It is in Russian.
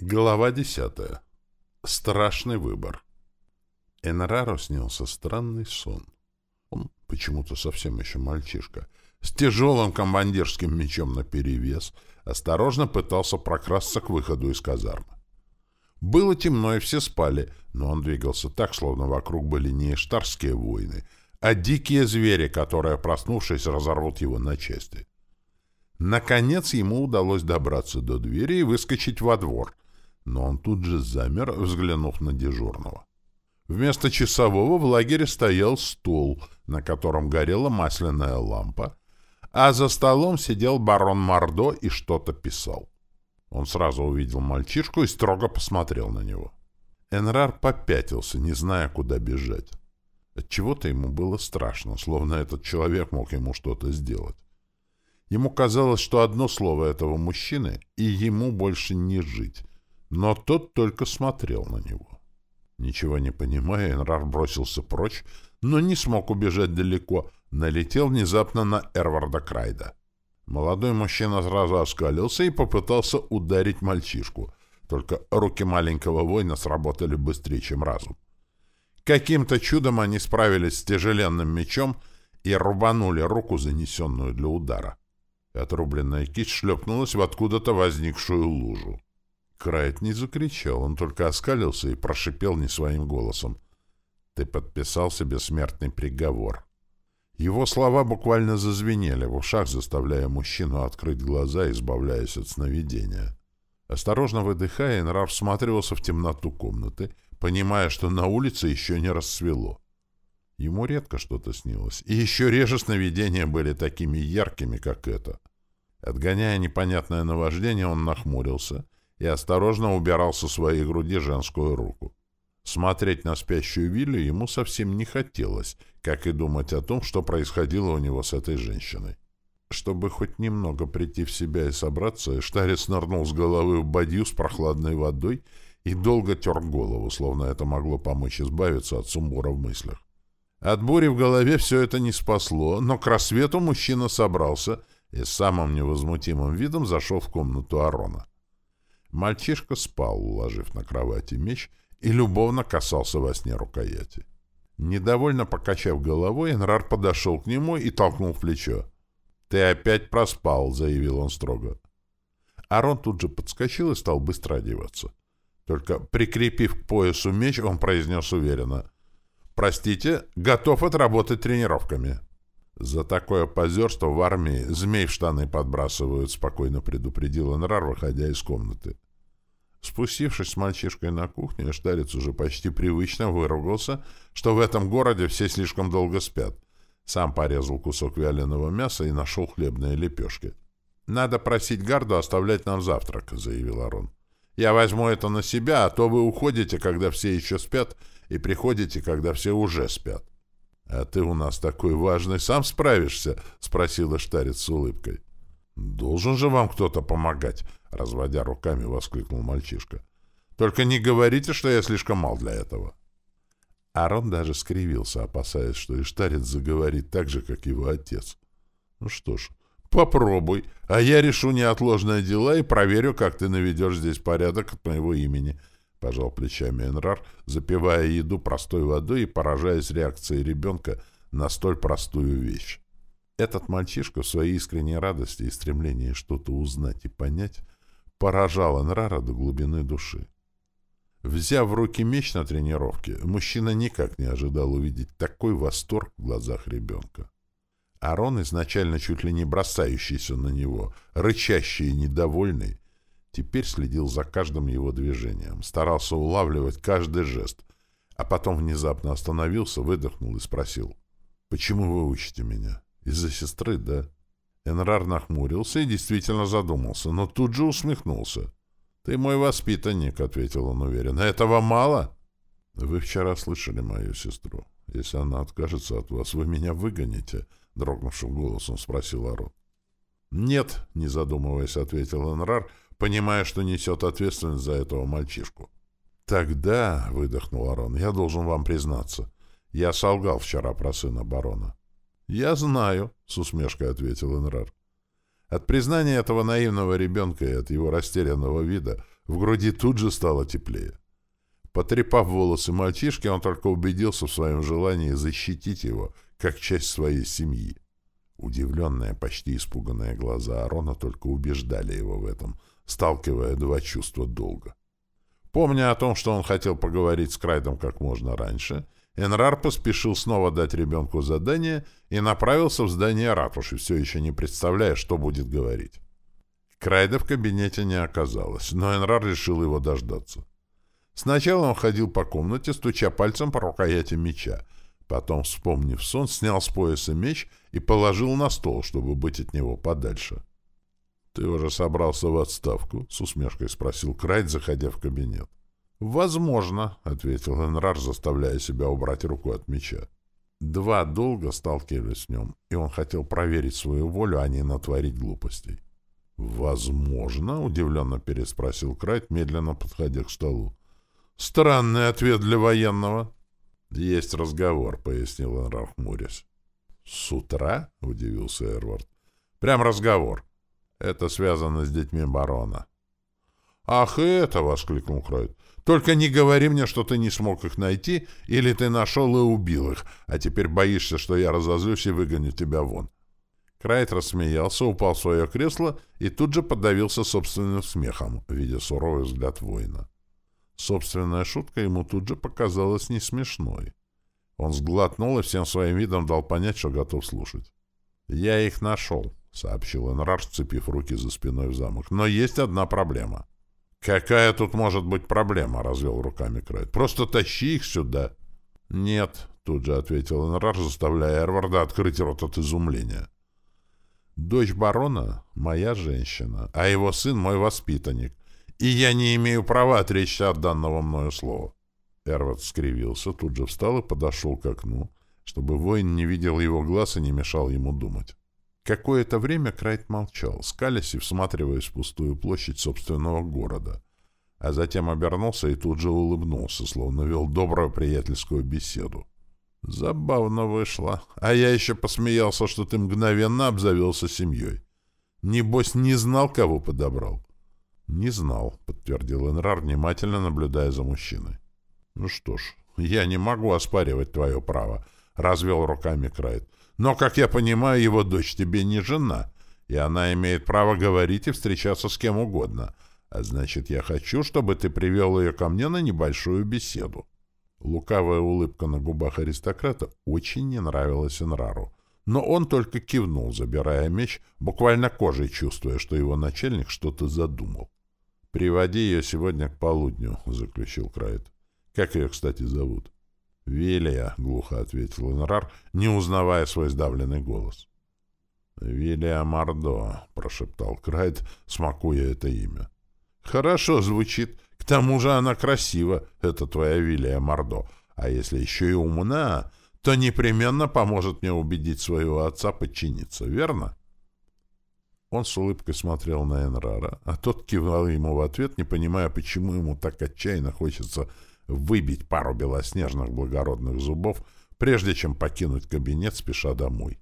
Глава десятая. Страшный выбор. Энрару снился странный сон. Он почему-то совсем еще мальчишка. С тяжелым командирским мечом наперевес осторожно пытался прокрасться к выходу из казармы. Было темно, и все спали, но он двигался так, словно вокруг были не эштарские войны, а дикие звери, которые, проснувшись, разорвут его на части. Наконец ему удалось добраться до двери и выскочить во двор — но он тут же замер, взглянув на дежурного. Вместо часового в лагере стоял стул, на котором горела масляная лампа, а за столом сидел барон Мордо и что-то писал. Он сразу увидел мальчишку и строго посмотрел на него. Энрар попятился, не зная, куда бежать. Отчего-то ему было страшно, словно этот человек мог ему что-то сделать. Ему казалось, что одно слово этого мужчины, и ему больше не жить, но тот только смотрел на него. Ничего не понимая, Энрар бросился прочь, но не смог убежать далеко, налетел внезапно на Эрварда Крайда. Молодой мужчина сразу оскалился и попытался ударить мальчишку, только руки маленького воина сработали быстрее, чем разум. Каким-то чудом они справились с тяжеленным мечом и рубанули руку, занесенную для удара. Отрубленная кисть шлепнулась в откуда-то возникшую лужу. Крайт не закричал, он только оскалился и прошипел не своим голосом. «Ты подписал себе смертный приговор». Его слова буквально зазвенели в ушах, заставляя мужчину открыть глаза, избавляясь от сновидения. Осторожно выдыхая, Энрар всматривался в темноту комнаты, понимая, что на улице еще не рассвело. Ему редко что-то снилось, и еще реже сновидения были такими яркими, как это. Отгоняя непонятное наваждение, он нахмурился — и осторожно убирал со своей груди женскую руку. Смотреть на спящую Вилли ему совсем не хотелось, как и думать о том, что происходило у него с этой женщиной. Чтобы хоть немного прийти в себя и собраться, Штарец нырнул с головы в бадью с прохладной водой и долго тер голову, словно это могло помочь избавиться от сумбура в мыслях. От бури в голове все это не спасло, но к рассвету мужчина собрался и с самым невозмутимым видом зашел в комнату Арона. Мальчишка спал, уложив на кровати меч, и любовно касался во сне рукояти. Недовольно покачав головой, Энрар подошел к нему и толкнул в плечо. «Ты опять проспал», — заявил он строго. Арон тут же подскочил и стал быстро одеваться. Только прикрепив к поясу меч, он произнес уверенно. «Простите, готов отработать тренировками». «За такое позерство в армии змей в штаны подбрасывают», — спокойно предупредил Энрар, выходя из комнаты. Спустившись с мальчишкой на кухню, Штарец уже почти привычно выругался, что в этом городе все слишком долго спят. Сам порезал кусок вяленого мяса и нашел хлебные лепешки. «Надо просить гарду оставлять нам завтрак», — заявил Арон. «Я возьму это на себя, а то вы уходите, когда все еще спят, и приходите, когда все уже спят». «А ты у нас такой важный, сам справишься?» — спросила Штарец с улыбкой. «Должен же вам кто-то помогать», — разводя руками, воскликнул мальчишка. «Только не говорите, что я слишком мал для этого». Арон даже скривился, опасаясь, что Иштарец заговорит так же, как его отец. «Ну что ж, попробуй, а я решу неотложные дела и проверю, как ты наведешь здесь порядок от моего имени», — пожал плечами Энрар, запивая еду простой водой и поражаясь реакцией ребенка на столь простую вещь. Этот мальчишка в своей искренней радости и стремлении что-то узнать и понять поражал Энрара до глубины души. Взяв в руки меч на тренировке, мужчина никак не ожидал увидеть такой восторг в глазах ребенка. Арон, изначально чуть ли не бросающийся на него, рычащий и недовольный, Теперь следил за каждым его движением, старался улавливать каждый жест, а потом внезапно остановился, выдохнул и спросил. «Почему вы учите меня? Из-за сестры, да?» Энрар нахмурился и действительно задумался, но тут же усмехнулся. «Ты мой воспитанник», — ответил он уверенно. «Этого мало?» «Вы вчера слышали мою сестру. Если она откажется от вас, вы меня выгоните?» — дрогнувшим голосом спросил Арон. «Нет», — не задумываясь, ответил Энрар, — понимая, что несет ответственность за этого мальчишку. «Тогда», — выдохнул Арон, — «я должен вам признаться. Я солгал вчера про сына барона». «Я знаю», — с усмешкой ответил Энрар. От признания этого наивного ребенка и от его растерянного вида В груди тут же стало теплее. Потрепав волосы мальчишки, он только убедился в своем желании защитить его, как часть своей семьи. Удивленные, почти испуганные глаза Арона только убеждали его в этом, сталкивая два чувства долга. Помня о том, что он хотел поговорить с Крайдом как можно раньше, Энрар поспешил снова дать ребенку задание и направился в здание ратуши, все еще не представляя, что будет говорить. Крайда в кабинете не оказалось, но Энрар решил его дождаться. Сначала он ходил по комнате, стуча пальцем по рукояти меча. Потом, вспомнив сон, снял с пояса меч и положил на стол, чтобы быть от него подальше. — Ты уже собрался в отставку? — с усмешкой спросил Крайт, заходя в кабинет. — Возможно, — ответил Энрар, заставляя себя убрать руку от меча. Два долго сталкивались с ним, и он хотел проверить свою волю, а не натворить глупостей. «Возможно?» — удивленно переспросил Крайт, медленно подходя к столу. «Странный ответ для военного». «Есть разговор», — пояснил Энрар хмурясь. «С утра?» — удивился Эрвард. «Прям разговор. Это связано с детьми барона». «Ах, это!» — воскликнул Крайт. «Только не говори мне, что ты не смог их найти, или ты нашел и убил их, а теперь боишься, что я разозлюсь и выгоню тебя вон. Крайт рассмеялся, упал в свое кресло и тут же подавился собственным смехом, видя суровый взгляд воина. Собственная шутка ему тут же показалась не смешной. Он сглотнул и всем своим видом дал понять, что готов слушать. «Я их нашел», — сообщил Энрар, сцепив руки за спиной в замок. «Но есть одна проблема». «Какая тут может быть проблема?» — развел руками Крайт. «Просто тащи их сюда». «Нет», — тут же ответил Энрар, заставляя Эрварда открыть рот от изумления. Дочь барона — моя женщина, а его сын — мой воспитанник, и я не имею права отречься от данного мною слова. Эрвот скривился, тут же встал и подошел к окну, чтобы воин не видел его глаз и не мешал ему думать. Какое-то время Крайт молчал, скалясь и всматриваясь в пустую площадь собственного города, а затем обернулся и тут же улыбнулся, словно вел добрую приятельскую беседу. Забавно вышло. А я еще посмеялся, что ты мгновенно обзавелся семьей. Небось, не знал, кого подобрал? Не знал, подтвердил Энрар, внимательно наблюдая за мужчиной. Ну что ж, я не могу оспаривать твое право, развел руками Крайт. Но, как я понимаю, его дочь тебе не жена, и она имеет право говорить и встречаться с кем угодно. А значит, я хочу, чтобы ты привел ее ко мне на небольшую беседу. Лукавая улыбка на губах аристократа очень не нравилась Энрару. Но он только кивнул, забирая меч, буквально кожей чувствуя, что его начальник что-то задумал. «Приводи ее сегодня к полудню», — заключил Крайт. «Как ее, кстати, зовут?» «Вилия», — глухо ответил Энрар, не узнавая свой сдавленный голос. «Вилия Мордо», — прошептал Крайт, смакуя это имя. «Хорошо звучит. К тому же она красива, это твоя Вилия Мордо. А если еще и умна, то непременно поможет мне убедить своего отца подчиниться, верно? Он с улыбкой смотрел на Энрара, а тот кивал ему в ответ, не понимая, почему ему так отчаянно хочется выбить пару белоснежных благородных зубов, прежде чем покинуть кабинет, спеша домой.